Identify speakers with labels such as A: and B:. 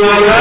A: ಸಂಪ್ರದಾಯ